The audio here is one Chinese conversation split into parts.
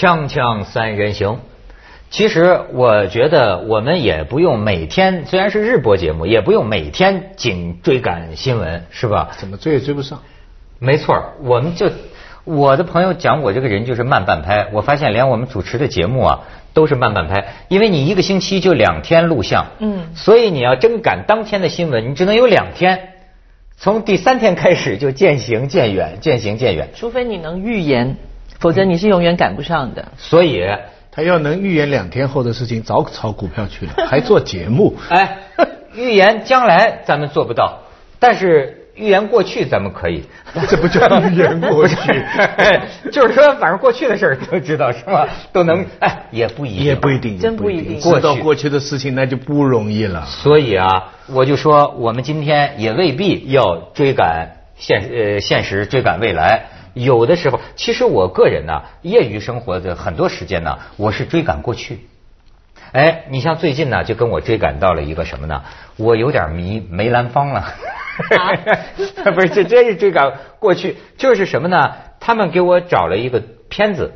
锵锵三人行，其实我觉得我们也不用每天，虽然是日播节目，也不用每天紧追赶新闻，是吧？怎么追也追不上。没错，我们就我的朋友讲我这个人就是慢半拍，我发现连我们主持的节目啊都是慢半拍，因为你一个星期就两天录像，嗯，所以你要真赶当天的新闻，你只能有两天，从第三天开始就渐行渐远，渐行渐远。除非你能预言，否则你是永远赶不上的。所以他要能预言两天后的事情，早炒股票去了，还做节目。哎，预言将来咱们做不到，但是预言过去咱们可以。这不叫预言过去，就是说，反正过去的事儿都知道是吧？都能哎，也不一定，也不一定，真不一定知道过去的事情那就不容易了。所以啊，我就说，我们今天也未必要追赶现呃现实，追赶未来。有的时候，其实我个人呢，业余生活的很多时间呢，我是追赶过去。哎，你像最近呢，就跟我追赶到了一个什么呢？我有点迷梅兰芳了。不是，这真是追赶过去，就是什么呢？他们给我找了一个片子，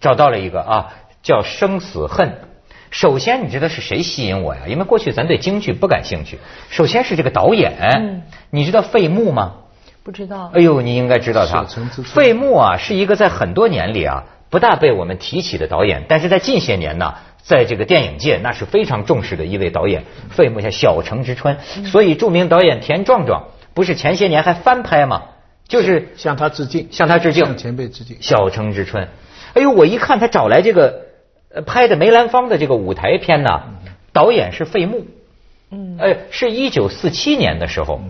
找到了一个啊，叫《生死恨》。首先，你知道是谁吸引我呀？因为过去咱对京剧不感兴趣。首先是这个导演，你知道费穆吗？不知道。哎呦，你应该知道他小城之春费穆啊，是一个在很多年里啊不大被我们提起的导演，但是在近些年呢，在这个电影界那是非常重视的一位导演。费穆像《小城之春》，所以著名导演田壮壮不是前些年还翻拍吗？就是向他致敬，向他致敬，向前辈致敬。小城之春。哎呦，我一看他找来这个呃拍的梅兰芳的这个舞台片呢，导演是费穆。嗯，哎，是一九四七年的时候，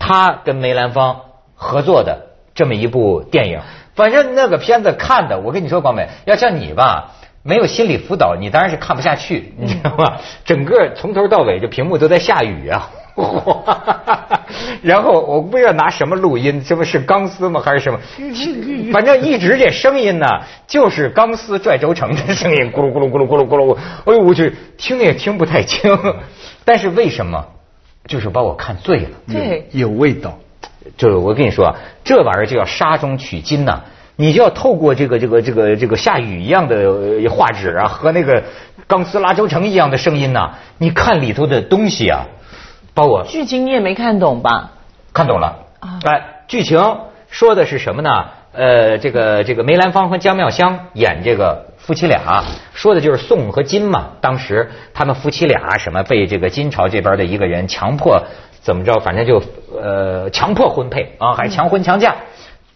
他跟梅兰芳合作的这么一部电影。反正那个片子看的，我跟你说，广美，要像你吧，没有心理辅导，你当然是看不下去，你知道吗？整个从头到尾，这屏幕都在下雨啊。然后我不知道拿什么录音，这不是钢丝吗？还是什么？反正一直这声音呢，就是钢丝拽轴承的声音，咕噜咕噜咕噜咕噜咕噜。哎呦，我去，听也听不太清。但是为什么？就是把我看醉了。对，有味道。就是我跟你说啊，这玩意儿就要沙中取金呐、你就要透过这个这个这个这个下雨一样的呃画纸啊，和那个钢丝拉轴承一样的声音呐、你看里头的东西啊，包括剧情你也没看懂吧？看懂了啊哎，剧情说的是什么呢？呃，这个这个梅兰芳和姜妙香演这个夫妻俩，说的就是宋和金嘛。当时他们夫妻俩什么被这个金朝这边的一个人强迫怎么着，反正就呃强迫婚配啊，还强婚强嫁。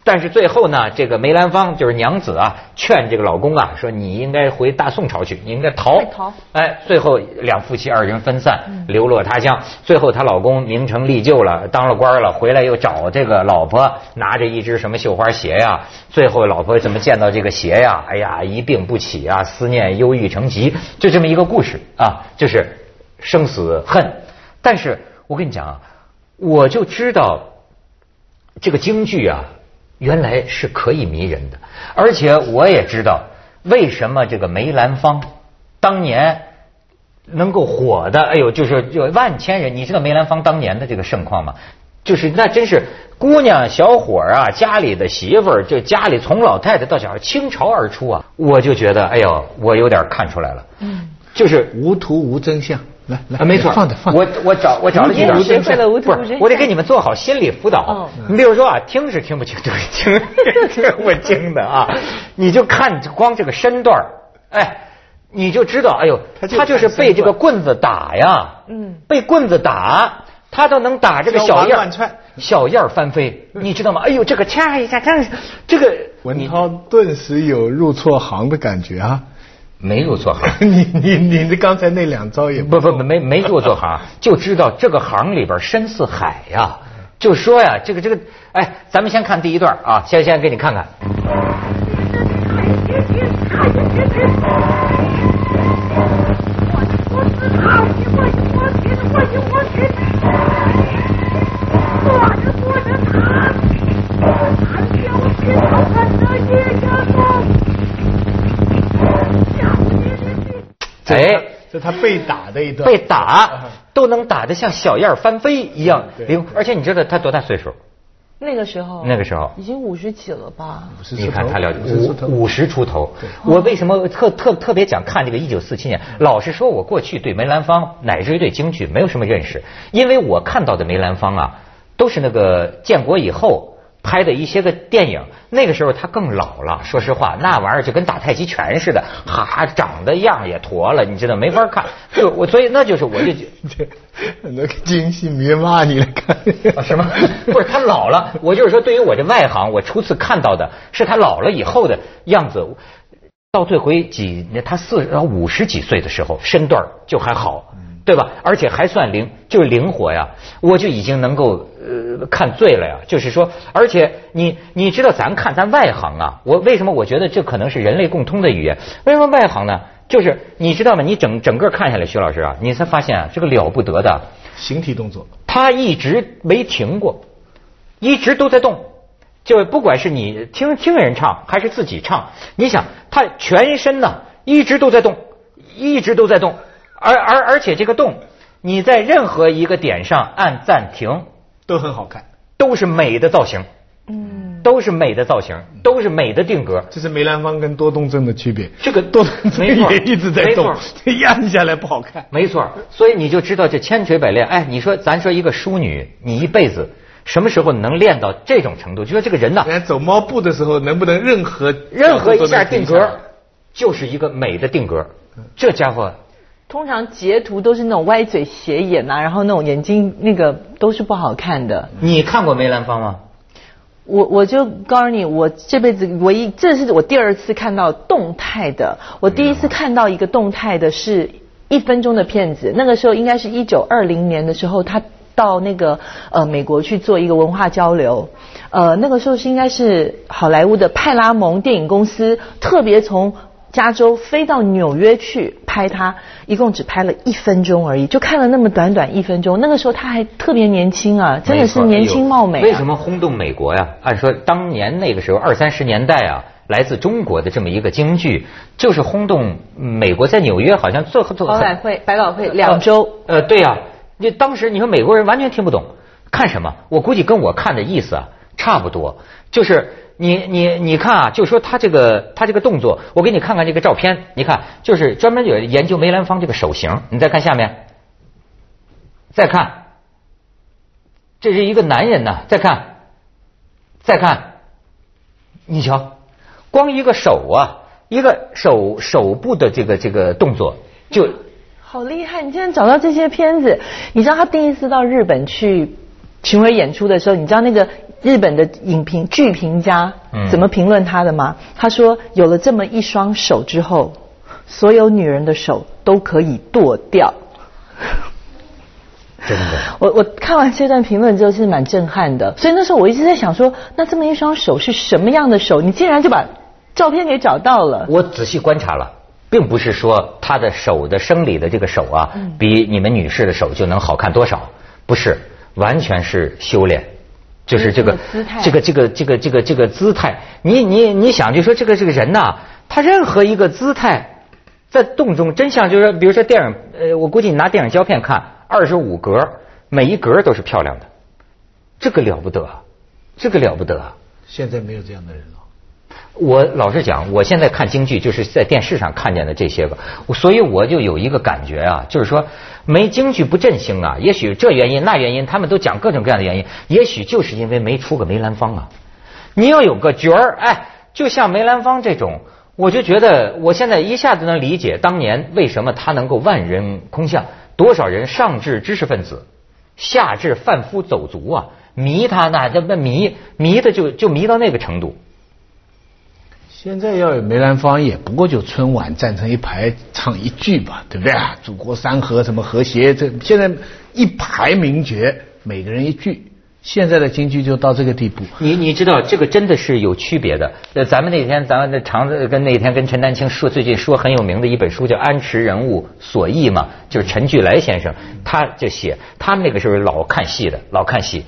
但是最后呢，这个梅兰芳就是娘子啊，劝这个老公啊，说你应该回大宋朝去，你应该逃逃。哎，最后两夫妻二人分散，流落他乡。最后她老公名成利就了，当了官了，回来又找这个老婆，拿着一只什么绣花鞋呀。最后老婆怎么见到这个鞋呀？哎呀，一病不起啊，思念忧郁成疾，就这么一个故事啊，就是生死恨。但是我跟你讲啊，我就知道这个京剧啊，原来是可以迷人的，而且我也知道为什么这个梅兰芳当年能够火的，哎呦，就是就万千人，你知道梅兰芳当年的这个盛况吗？就是那真是姑娘小伙儿啊，家里的媳妇儿，就家里从老太太到小孩倾巢而出啊，我就觉得，哎呦，我有点看出来了，嗯，就是无图无真相。来来，啊，没错，放着放着。我我找我找了几段无学会了无图不是无真我得给你们做好心理辅导哦。你比如说啊，听是听不清，对，听听不清的啊，你就看光这个身段儿哎，你就知道，哎呦，他就他就是被这个棍子打呀，嗯被棍子打，他都能打这个小小燕儿小燕儿翻飞，你知道吗？哎呦，这个掐一下，这个文涛顿时有入错行的感觉啊！没入错行。你你你的刚才那两招也不不不没没入错行，就知道这个行里边深似海呀。就说呀，这个这个，哎，咱们先看第一段啊，先先给你看看。哎，就他被打的一段，被打都能打得像小燕儿翻飞一样对灵，而且你知道他多大岁数？那个时候，那个时候已经五十几了吧？你看他了解50出头五五十出头。我为什么特特特别想看这个一九四七年？老实说，我过去对梅兰芳乃至于对京剧没有什么认识，因为我看到的梅兰芳啊，都是那个建国以后。拍的一些个电影，那个时候他更老了。说实话，那玩意儿就跟打太极拳似的，哈，长得样也驼了，你知道没法看。就我，所以那就是我就很多京戏迷骂你来看。啊，什么？不是他老了，我就是说，对于我这外行，我初次看到的是他老了以后的样子。到最回几，他四五十几岁的时候，身段就还好，对吧？而且还算灵，就是灵活呀。我就已经能够呃看醉了呀。就是说，而且你你知道，咱看咱外行啊，我为什么我觉得这可能是人类共通的语言？为什么外行呢？就是你知道吗？你整整个看下来，徐老师啊，你才发现啊，这个了不得的。形体动作，他一直没停过，一直都在动。就不管是你听听人唱还是自己唱，你想他全身呢一直都在动，一直都在动，而而而且这个洞，你在任何一个点上按暂停都很好看，都是美的造型，嗯，都是美的造型，都是美的定格。这是梅兰芳跟多动症的区别。这个多动症也一直在动这，一按下来不好看。没错，所以你就知道这千锤百炼。哎，你说咱说一个淑女，你一辈子什么时候能练到这种程度？就说这个人呢，人走猫步的时候，能不能任何任何一下定格，就是一个美的定格。这家伙，通常截图都是那种歪嘴斜眼呐、然后那种眼睛那个都是不好看的。你看过梅兰芳吗？我我就告诉你，我这辈子唯一，这是我第二次看到动态的。我第一次看到一个动态的是一分钟的片子，那个时候应该是一九二零年的时候，他到那个呃美国去做一个文化交流。呃，那个时候是应该是好莱坞的派拉蒙电影公司特别从加州飞到纽约去拍他，一共只拍了一分钟而已，就看了那么短短一分钟。那个时候他还特别年轻啊，真的是年轻貌美、啊。为什么轰动美国呀？按说当年那个时候二三十年代啊，来自中国的这么一个京剧，就是轰动美国，在纽约好像最后最后百老汇，百老汇两周。呃，对呀、你当时你说美国人完全听不懂，看什么？我估计跟我看的意思啊差不多，就是你你你看啊，就说他这个他这个动作，我给你看看这个照片，你看就是专门有研究梅兰芳这个手型，你再看下面，再看，这是一个男人呐，再看，再看，你瞧，光一个手啊，一个手手部的这个这个动作就。好厉害！你竟然找到这些片子。你知道他第一次到日本去巡回演出的时候，你知道那个日本的影评剧评家嗯怎么评论他的吗？他说有了这么一双手之后，所有女人的手都可以剁掉。真的，我我看完这段评论之后是蛮震撼的，所以那时候我一直在想说，那这么一双手是什么样的手？你竟然就把照片给找到了。我仔细观察了，并不是说他的手的生理的这个手啊，比你们女士的手就能好看多少，不是，完全是修炼。就是这个姿态这个这个这个这个这个姿态，你你你想就说这个这个人呐、他任何一个姿态，在动中真像就是说，比如说电影，呃，我估计你拿电影胶片看，二十五格，每一格都是漂亮的，这个了不得，这个了不得。现在没有这样的人了。我老实讲，我现在看京剧就是在电视上看见的这些个，所以我就有一个感觉啊，就是说没京剧不振兴啊。也许这原因那原因，他们都讲各种各样的原因，也许就是因为没出个梅兰芳啊。你要有个角儿，哎，就像梅兰芳这种，我就觉得我现在一下子能理解当年为什么他能够万人空巷，多少人上至知识分子，下至贩夫走卒啊，迷他那那迷迷的就就迷到那个程度。现在要有梅兰芳，也不过就春晚站成一排唱一句吧，对不对啊？祖国山河什么和谐，这现在一排名角，每个人一句。现在的京剧就到这个地步。你你知道这个真的是有区别的。那，咱们那天咱们的常跟那天跟陈丹青说，最近说很有名的一本书叫《安池人物所忆》嘛，就是陈巨来先生，他就写他们那个时候老看戏的，老看戏，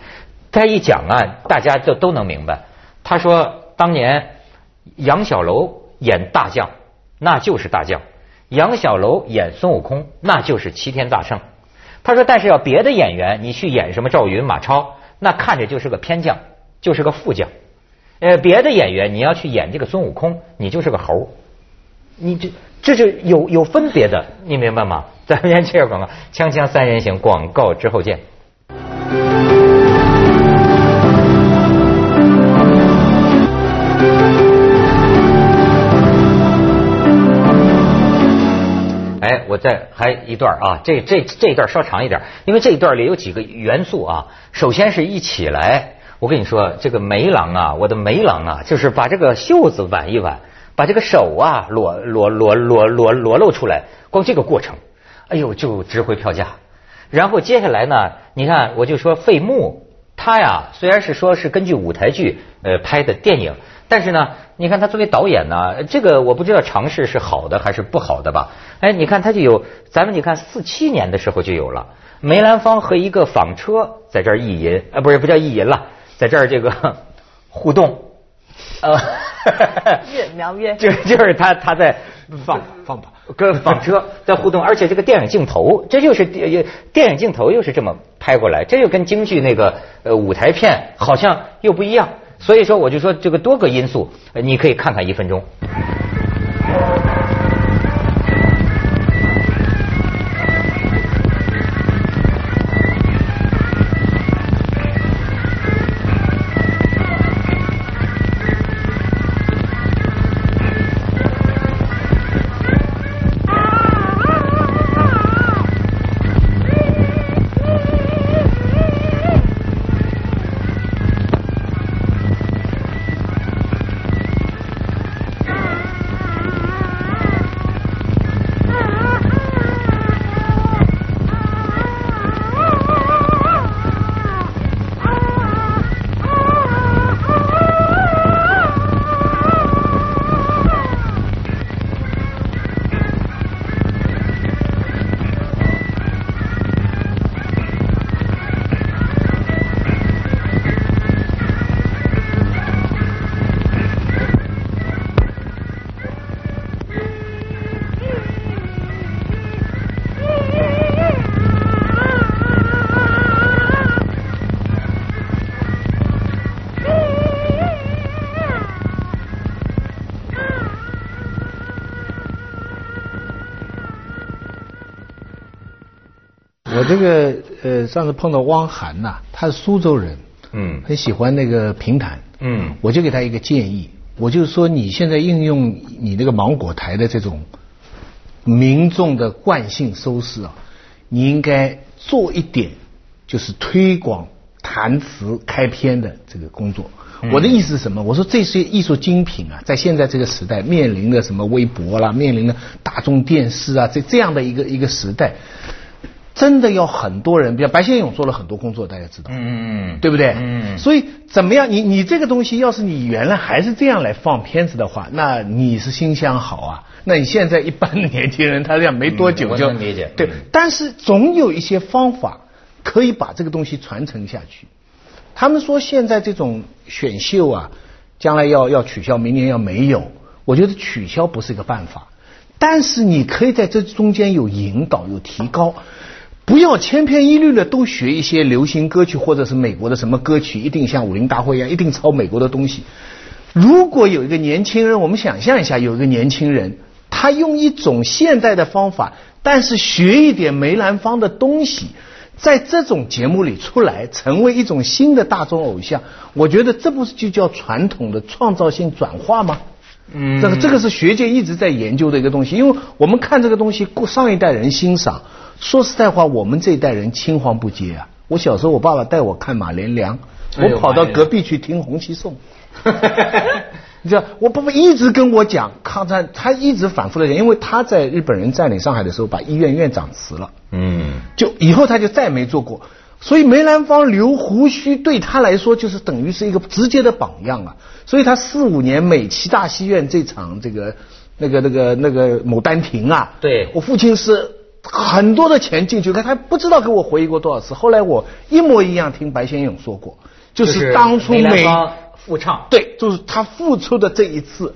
他一讲啊，大家就都能明白。他说当年杨小楼演大将，那就是大将；杨小楼演孙悟空，那就是齐天大圣。他说，但是要别的演员，你去演什么赵云、马超，那看着就是个偏将。就是个副将。呃，别的演员你要去演这个孙悟空，你就是个猴你这这是有有分别的，你明白吗？咱们先接着广告，锵锵三人行广告之后见。再还一段啊，这这这一段稍长一点，因为这一段里有几个元素啊。首先是一起来，我跟你说，这个梅郎啊，我的梅郎啊，就是把这个袖子挽一挽，把这个手啊裸裸裸裸裸裸露出来，光这个过程，哎呦，就值回票价。然后接下来呢，你看，我就说费穆，他呀虽然是说是根据舞台剧呃拍的电影。但是呢，你看他作为导演呢，这个我不知道尝试是好的还是不好的吧？哎，你看他就有，咱们你看四七年的时候就有了。梅兰芳和一个纺车在这儿意淫，啊不是不叫意淫了，在这儿这个 互动，呃，越描越 就就是他他在放放吧，跟纺车在互动，而且这个电影镜头，这就是电电影镜头又是这么拍过来，这又跟京剧那个呃舞台片好像又不一样。所以说，我就说这个多个因素，你可以看看一分钟。我这个呃，上次碰到汪涵呐，他是苏州人，嗯，很喜欢那个评弹，嗯，我就给他一个建议，我就说你现在应用你那个芒果台的这种民众的惯性收视啊，你应该做一点就是推广弹词开篇的这个工作。我的意思是什么？我说这些艺术精品啊，在现在这个时代面临的什么微博啦，面临的大众电视啊，这这样的一个一个时代。真的要很多人，比如白先勇做了很多工作，大家知道，嗯嗯，对不对？嗯，所以怎么样？你你这个东西，要是你原来还是这样来放片子的话，那你是心想好啊。那你现在一般的年轻人，他这样没多久就理解，对。但是总有一些方法可以把这个东西传承下去。他们说现在这种选秀啊，将来要要取消，明年要没有。我觉得取消不是一个办法，但是你可以在这中间有引导，有提高。不要千篇一律的都学一些流行歌曲或者是美国的什么歌曲，一定像武林大会一样，一定抄美国的东西。如果有一个年轻人，我们想象一下，有一个年轻人，他用一种现代的方法，但是学一点梅兰芳的东西，在这种节目里出来，成为一种新的大众偶像，我觉得这不是就叫传统的创造性转化吗？嗯，这个这个是学界一直在研究的一个东西，因为我们看这个东西，上一代人欣赏。说实在话，我们这一代人青黄不接啊！我小时候，我爸爸带我看马连良，我跑到隔壁去听红旗颂。你知道，我爸爸一直跟我讲抗战，他一直反复的讲，因为他在日本人占领上海的时候，把医院院长辞了。嗯，就以后他就再没做过。所以梅兰芳留胡须对他来说，就是等于是一个直接的榜样啊！所以他四五年美琪大戏院这场这个那个那个那个《牡丹亭》啊，对我父亲是。很多的钱进去，看他不知道给我回忆过多少次。后来我一模一样听白先勇说过，就是当初美复唱，对，就是他复出的这一次，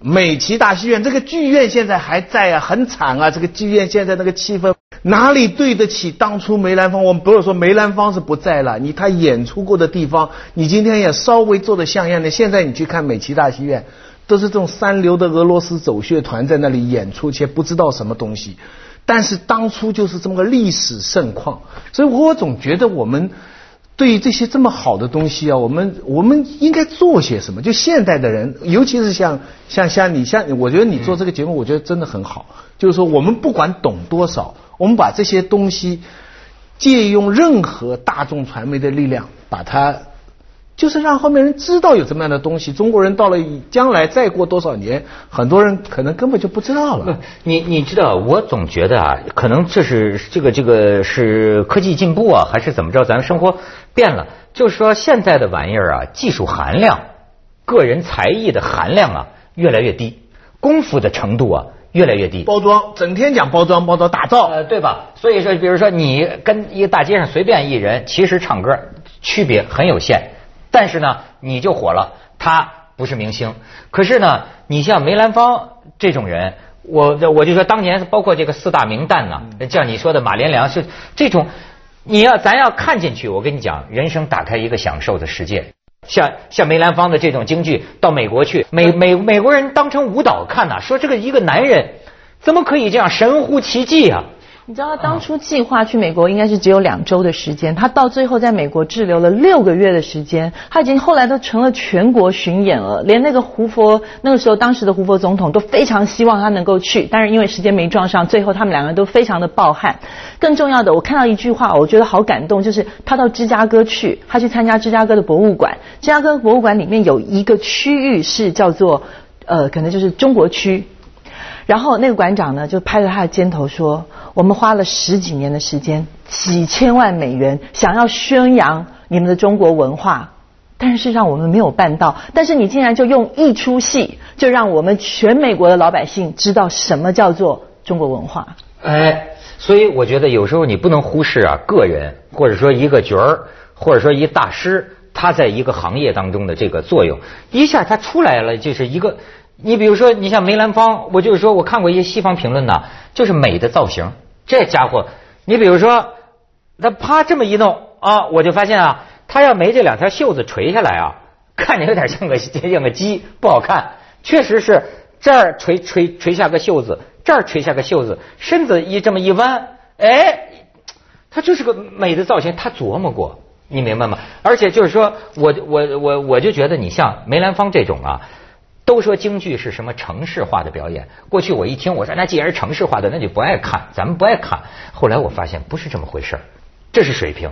美琪大戏院这个剧院现在还在啊，很惨啊，这个剧院现在那个气氛哪里对得起当初梅兰芳？我们不是说梅兰芳是不在了，你他演出过的地方，你今天也稍微做的像样的。现在你去看美琪大戏院，都是这种三流的俄罗斯走穴团在那里演出，且不知道什么东西。但是当初就是这么个历史盛况，所以我总觉得我们。对于这些这么好的东西啊，我们我们应该做些什么？就现代的人，尤其是像像像你像，我觉得你做这个节目，我觉得真的很好。就是说，我们不管懂多少，我们把这些东西借用任何大众传媒的力量，把它。就是让后面人知道有这么样的东西。中国人到了将来再过多少年，很多人可能根本就不知道了。你你知道，我总觉得啊，可能这是这个这个是科技进步啊，还是怎么着？咱们生活变了，就是说现在的玩意儿啊，技术含量、个人才艺的含量啊，越来越低，功夫的程度啊，越来越低。包装，整天讲包装、包装、打造，呃，对吧？所以说，比如说你跟一个大街上随便一人，其实唱歌区别很有限。但是呢，你就火了。他不是明星，可是呢，你像梅兰芳这种人，我我就说当年包括这个四大名旦呢，像你说的马连良是这种，你要咱要看进去，我跟你讲，人生打开一个享受的世界。像像梅兰芳的这种京剧，到美国去，美美美国人当成舞蹈看呐，说这个一个男人怎么可以这样神乎其技啊？你知道他当初计划去美国应该是只有两周的时间，他到最后在美国滞留了六个月的时间，他已经后来都成了全国巡演了，连那个胡佛那个时候当时的胡佛总统都非常希望他能够去，但是因为时间没撞上，最后他们两个人都非常的抱憾。更重要的，我看到一句话，我觉得好感动，就是他到芝加哥去，他去参加芝加哥的博物馆，芝加哥博物馆里面有一个区域是叫做呃，可能就是中国区。然后那个馆长呢，就拍着他的肩头说：“我们花了十几年的时间，几千万美元，想要宣扬你们的中国文化，但是事实上我们没有办到。但是你竟然就用一出戏，就让我们全美国的老百姓知道什么叫做中国文化。”哎，所以我觉得有时候你不能忽视啊，个人或者说一个角儿，或者说一大师，他在一个行业当中的这个作用，一下他出来了，就是一个。你比如说，你像梅兰芳，我就是说我看过一些西方评论呐，就是美的造型，这家伙，你比如说，他啪这么一弄啊，我就发现啊，他要没这两条袖子垂下来啊，看着有点像个像个鸡，不好看。确实是这儿垂垂垂下个袖子，这儿垂下个袖子，身子一这么一弯，哎，他就是个美的造型，他琢磨过，你明白吗？而且就是说我我我我就觉得你像梅兰芳这种啊。都说京剧是什么城市化的表演？过去我一听，我说那既然是城市化的，那就不爱看，咱们不爱看。后来我发现不是这么回事这是水平。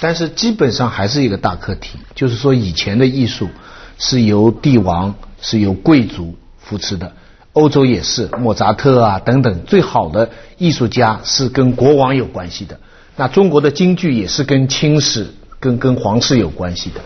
但是基本上还是一个大课题，就是说以前的艺术是由帝王、是由贵族扶持的，欧洲也是，莫扎特啊等等，最好的艺术家是跟国王有关系的。那中国的京剧也是跟清史、跟跟皇室有关系的。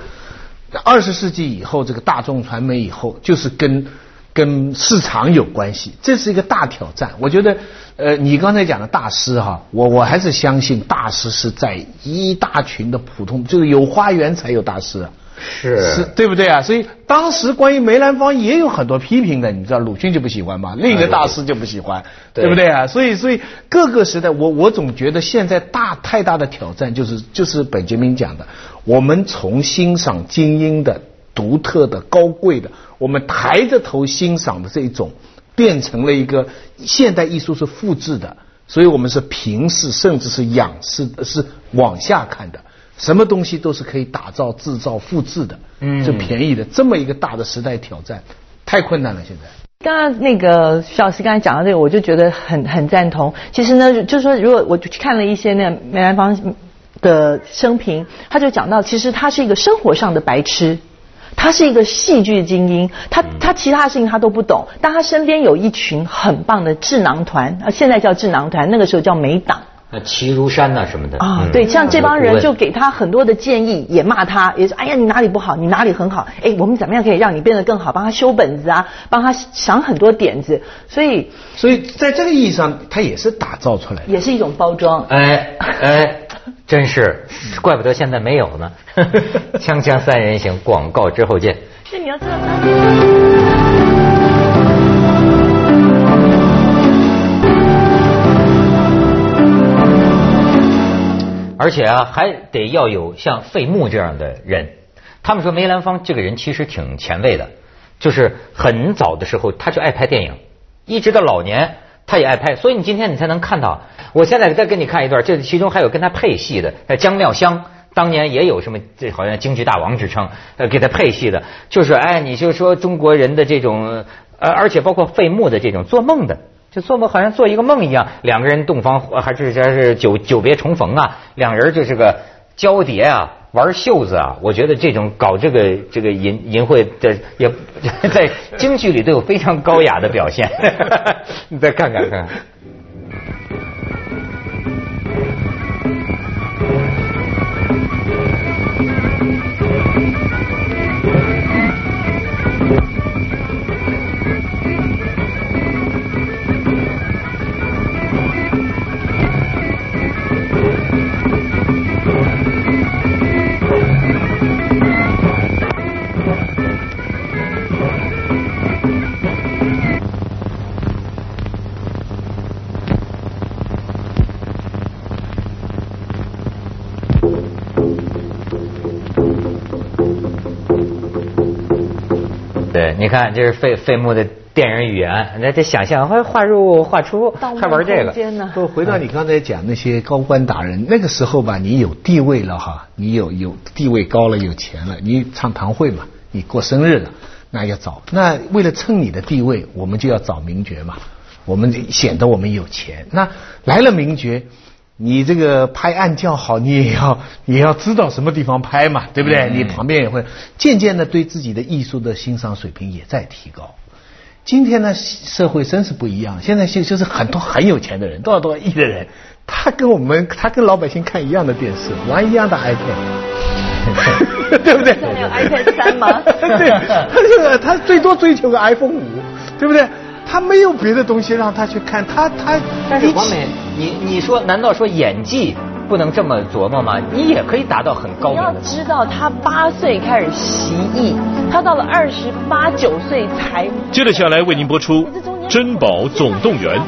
二十世纪以后，这个大众传媒以后，就是跟跟市场有关系，这是一个大挑战。我觉得，呃，你刚才讲的大师哈，我我还是相信大师是在一大群的普通，就是有花园才有大师。是是对不对啊？所以当时关于梅兰芳也有很多批评的，你知道鲁迅就不喜欢吗？另一个大师就不喜欢，对不对啊？所以所以各个时代，我我总觉得现在大太大的挑战就是就是本杰明讲的，我们从欣赏精英的独特的高贵的，我们抬着头欣赏的这一种，变成了一个现代艺术是复制的，所以我们是平视甚至是仰视是往下看的。什么东西都是可以打造、制造、复制的，嗯，就便宜的。这么一个大的时代挑战，太困难了。现在，刚刚那个徐老师刚才讲到这个，我就觉得很很赞同。其实呢，就是说，如果我去看了一些那梅兰芳的生平，他就讲到，其实他是一个生活上的白痴，他是一个戏剧精英，他他其他的事情他都不懂，但他身边有一群很棒的智囊团，啊，现在叫智囊团，那个时候叫美党。那齐如山呐什么的。啊，对，像这帮人就给他很多的建议，也骂他，也说哎呀你哪里不好，你哪里很好，哎我们怎么样可以让你变得更好，帮他修本子啊，帮他想很多点子，所以所以在这个意义上，他也是打造出来的，也是一种包装。哎哎，真是，怪不得现在没有呢。锵锵三人行，广告之后见。是你要知道。而且啊，还得要有像费穆这样的人。他们说梅兰芳这个人其实挺前卫的，就是很早的时候他就爱拍电影，一直到老年他也爱拍，所以你今天你才能看到。我现在再给你看一段，这其中还有跟他配戏的，姜妙香。当年也有什么这好像京剧大王之称，呃，给他配戏的，就是哎，你就说中国人的这种，呃，而且包括费穆的这种做梦的，就做梦好像做一个梦一样，两个人洞房还是还是久久别重逢啊，两人就是个交叠啊，玩袖子啊，我觉得这种搞这个这个淫淫秽的也在京剧里都有非常高雅的表现，你再看看看看。你看，这是费费穆的电影语言，那这想象还画入画出，还玩这个。不，回到你刚才讲那些高官达人，那个时候吧，你有地位了哈，你有有地位高了，有钱了，你唱堂会嘛，你过生日了，那要找。那为了蹭你的地位，我们就要找名角嘛，我们显得我们有钱。那来了名角。你这个拍案叫好，你也要也要知道什么地方拍嘛，对不对？你旁边也会渐渐的对自己的艺术的欣赏水平也在提高。今天呢，社会真是不一样。现在就就是很多很有钱的人，多少多少亿的人，他跟我们他跟老百姓看一样的电视，玩一样的 iPad，对不对？现在有 iPad 三吗？对，他这个他最多追求个 iPhone 五，对不对？他没有别的东西让他去看，他他。但是王美，你你说难道说演技不能这么琢磨吗？你也可以达到很高。你要知道，他八岁开始习艺，他到了二十八九岁才。接着下来为您播出《珍宝总动员》。